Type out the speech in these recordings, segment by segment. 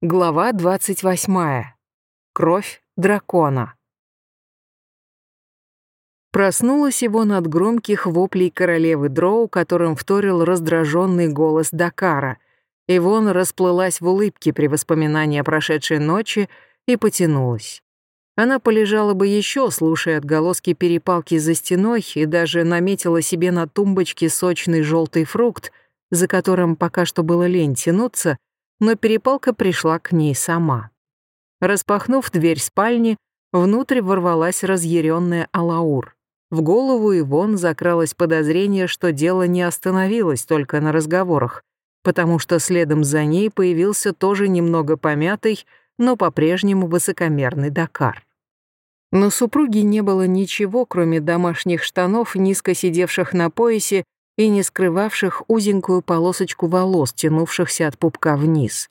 Глава 28. Кровь дракона. Проснулась его от громких воплей королевы Дроу, которым вторил раздраженный голос Дакара. Ивон расплылась в улыбке при воспоминании о прошедшей ночи и потянулась. Она полежала бы еще, слушая отголоски перепалки за стеной, и даже наметила себе на тумбочке сочный желтый фрукт, за которым пока что было лень тянуться, но перепалка пришла к ней сама. Распахнув дверь спальни, внутрь ворвалась разъяренная Алаур. В голову Ивон закралось подозрение, что дело не остановилось только на разговорах, потому что следом за ней появился тоже немного помятый, но по-прежнему высокомерный Дакар. На супруге не было ничего, кроме домашних штанов, низко сидевших на поясе и не скрывавших узенькую полосочку волос, тянувшихся от пупка вниз.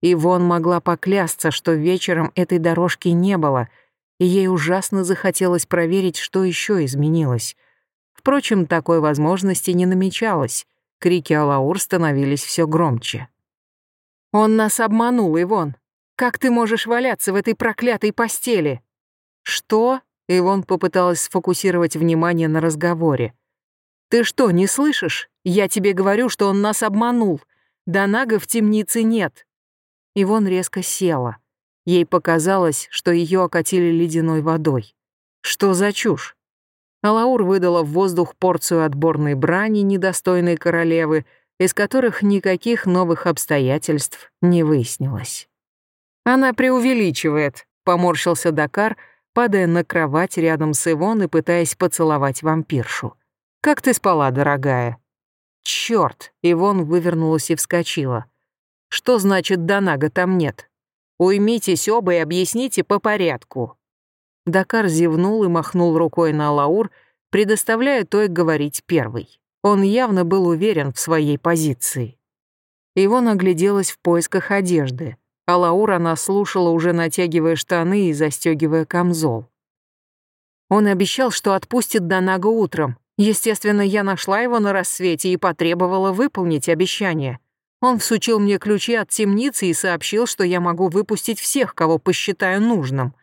Ивон могла поклясться, что вечером этой дорожки не было, и ей ужасно захотелось проверить, что еще изменилось. Впрочем, такой возможности не намечалось. Крики Алаур становились все громче. «Он нас обманул, Ивон. Как ты можешь валяться в этой проклятой постели?» «Что?» — Ивон попыталась сфокусировать внимание на разговоре. «Ты что, не слышишь? Я тебе говорю, что он нас обманул. Донага в темнице нет». Ивон резко села. Ей показалось, что ее окатили ледяной водой. Что за чушь? Алаур выдала в воздух порцию отборной брани, недостойной королевы, из которых никаких новых обстоятельств не выяснилось. «Она преувеличивает», — поморщился Дакар, падая на кровать рядом с Ивон и пытаясь поцеловать вампиршу. «Как ты спала, дорогая?» «Чёрт!» — Ивон вывернулась и вскочила. «Что значит Донага там нет? Уймитесь оба и объясните по порядку». Дакар зевнул и махнул рукой на Лаур, предоставляя той говорить первой. Он явно был уверен в своей позиции. Ивон огляделась в поисках одежды, а Лаур она слушала, уже натягивая штаны и застегивая камзол. Он обещал, что отпустит Донага утром, Естественно, я нашла его на рассвете и потребовала выполнить обещание. Он всучил мне ключи от темницы и сообщил, что я могу выпустить всех, кого посчитаю нужным.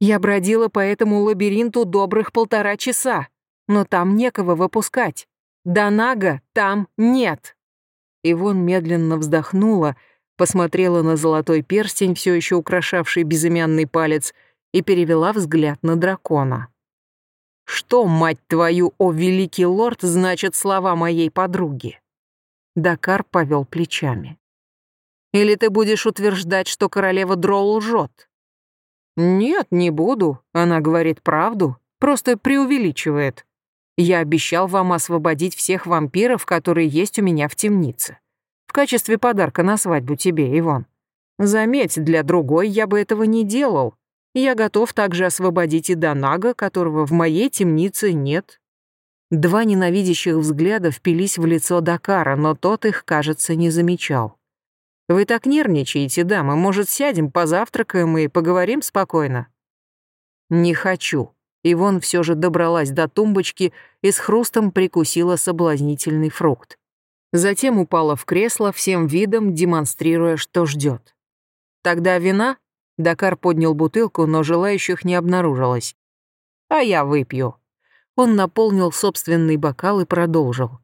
Я бродила по этому лабиринту добрых полтора часа, но там некого выпускать. Донага там нет. Ивон медленно вздохнула, посмотрела на золотой перстень, все еще украшавший безымянный палец, и перевела взгляд на дракона. Что, мать твою, о великий лорд, значат слова моей подруги? Дакар повел плечами. Или ты будешь утверждать, что королева Дроу лжет? Нет, не буду. Она говорит правду, просто преувеличивает. Я обещал вам освободить всех вампиров, которые есть у меня в темнице. В качестве подарка на свадьбу тебе, Иван. Заметь, для другой я бы этого не делал, я готов также освободить и Донага, которого в моей темнице нет». Два ненавидящих взгляда впились в лицо Дакара, но тот их, кажется, не замечал. «Вы так нервничаете, дамы, может, сядем, позавтракаем и поговорим спокойно?» «Не хочу». Ивон все же добралась до тумбочки и с хрустом прикусила соблазнительный фрукт. Затем упала в кресло, всем видом демонстрируя, что ждет. «Тогда вина?» Дакар поднял бутылку, но желающих не обнаружилось. «А я выпью». Он наполнил собственный бокал и продолжил.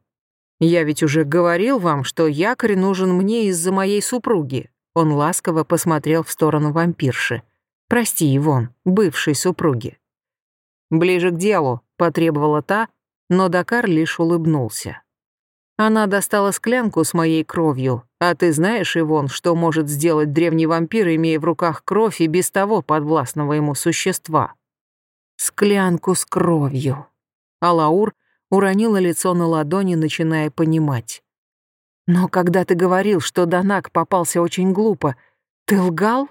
«Я ведь уже говорил вам, что якорь нужен мне из-за моей супруги». Он ласково посмотрел в сторону вампирши. «Прости, Ивон, бывшей супруги». «Ближе к делу», — потребовала та, но Дакар лишь улыбнулся. Она достала склянку с моей кровью, а ты знаешь, Ивон, что может сделать древний вампир, имея в руках кровь и без того подвластного ему существа? Склянку с кровью. Алаур уронила лицо на ладони, начиная понимать. Но когда ты говорил, что Данак попался очень глупо, ты лгал?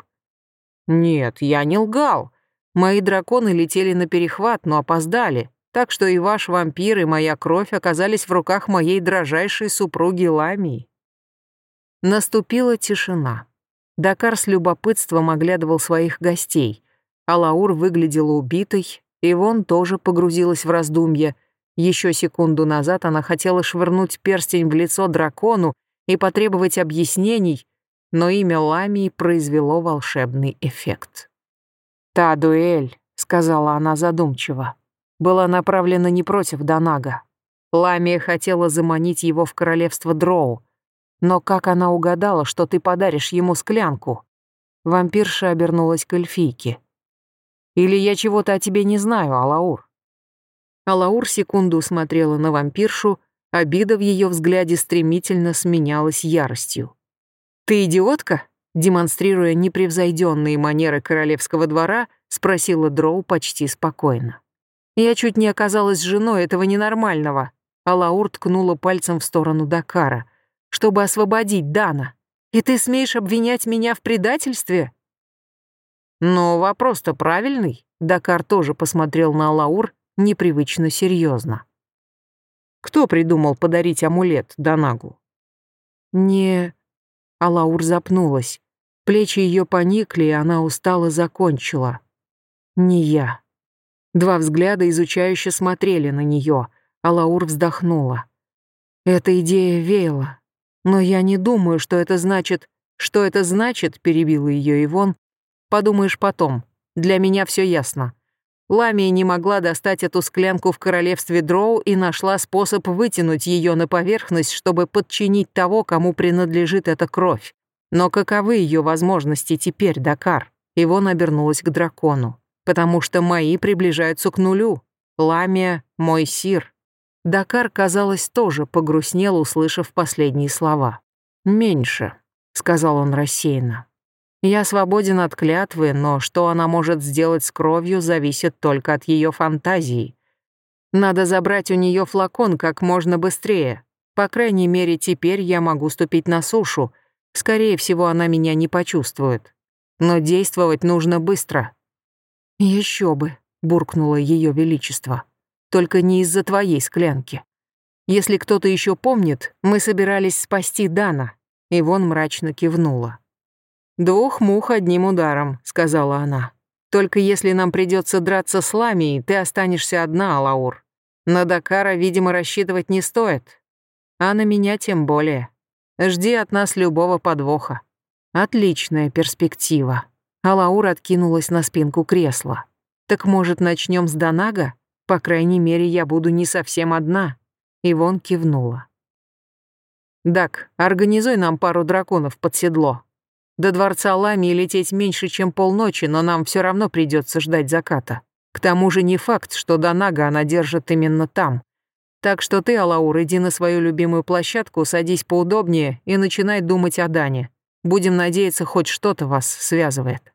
Нет, я не лгал. Мои драконы летели на перехват, но опоздали так что и ваш вампир, и моя кровь оказались в руках моей дрожайшей супруги Ламии. Наступила тишина. Дакар с любопытством оглядывал своих гостей, а Лаур выглядела убитой, и вон тоже погрузилась в раздумья. Еще секунду назад она хотела швырнуть перстень в лицо дракону и потребовать объяснений, но имя Ламии произвело волшебный эффект. «Та дуэль», — сказала она задумчиво, — была направлена не против Донага. Ламия хотела заманить его в королевство Дроу. Но как она угадала, что ты подаришь ему склянку? Вампирша обернулась к эльфийке. «Или я чего-то о тебе не знаю, Алаур?» Алаур секунду смотрела на вампиршу, обида в ее взгляде стремительно сменялась яростью. «Ты идиотка?» демонстрируя непревзойденные манеры королевского двора, спросила Дроу почти спокойно. «Я чуть не оказалась женой этого ненормального», а Лаур ткнула пальцем в сторону Дакара, чтобы освободить Дана. «И ты смеешь обвинять меня в предательстве?» «Но вопрос-то правильный», Дакар тоже посмотрел на Лаур непривычно серьезно. «Кто придумал подарить амулет Данагу?» «Не...» Алаур запнулась. Плечи ее поникли, и она устало закончила. «Не я». Два взгляда изучающе смотрели на нее, а Лаур вздохнула. «Эта идея веяла. Но я не думаю, что это значит...» «Что это значит?» — перебила ее Ивон. «Подумаешь потом. Для меня все ясно. Ламия не могла достать эту склянку в королевстве Дроу и нашла способ вытянуть ее на поверхность, чтобы подчинить того, кому принадлежит эта кровь. Но каковы ее возможности теперь, Дакар? Ивон обернулась к дракону. Потому что мои приближаются к нулю. Ламия — мой сир. Дакар, казалось, тоже погрустнел, услышав последние слова. «Меньше», — сказал он рассеянно. «Я свободен от клятвы, но что она может сделать с кровью, зависит только от ее фантазии. Надо забрать у нее флакон как можно быстрее. По крайней мере, теперь я могу ступить на сушу, Скорее всего, она меня не почувствует. Но действовать нужно быстро. Еще бы, буркнуло ее величество. Только не из-за твоей склянки. Если кто-то еще помнит, мы собирались спасти Дана. И вон мрачно кивнула. «Двух мух одним ударом», — сказала она. «Только если нам придется драться с Ламией, ты останешься одна, Алаур. На Дакара, видимо, рассчитывать не стоит. А на меня тем более». Жди от нас любого подвоха. Отличная перспектива. Алаур откинулась на спинку кресла. Так может, начнем с Донага? По крайней мере, я буду не совсем одна. Ивон кивнула. «Дак, организуй нам пару драконов под седло. До дворца Ламии лететь меньше, чем полночи, но нам все равно придется ждать заката. К тому же не факт, что Донага она держит именно там. Так что ты, Алаур, иди на свою любимую площадку, садись поудобнее и начинай думать о Дане. Будем надеяться, хоть что-то вас связывает.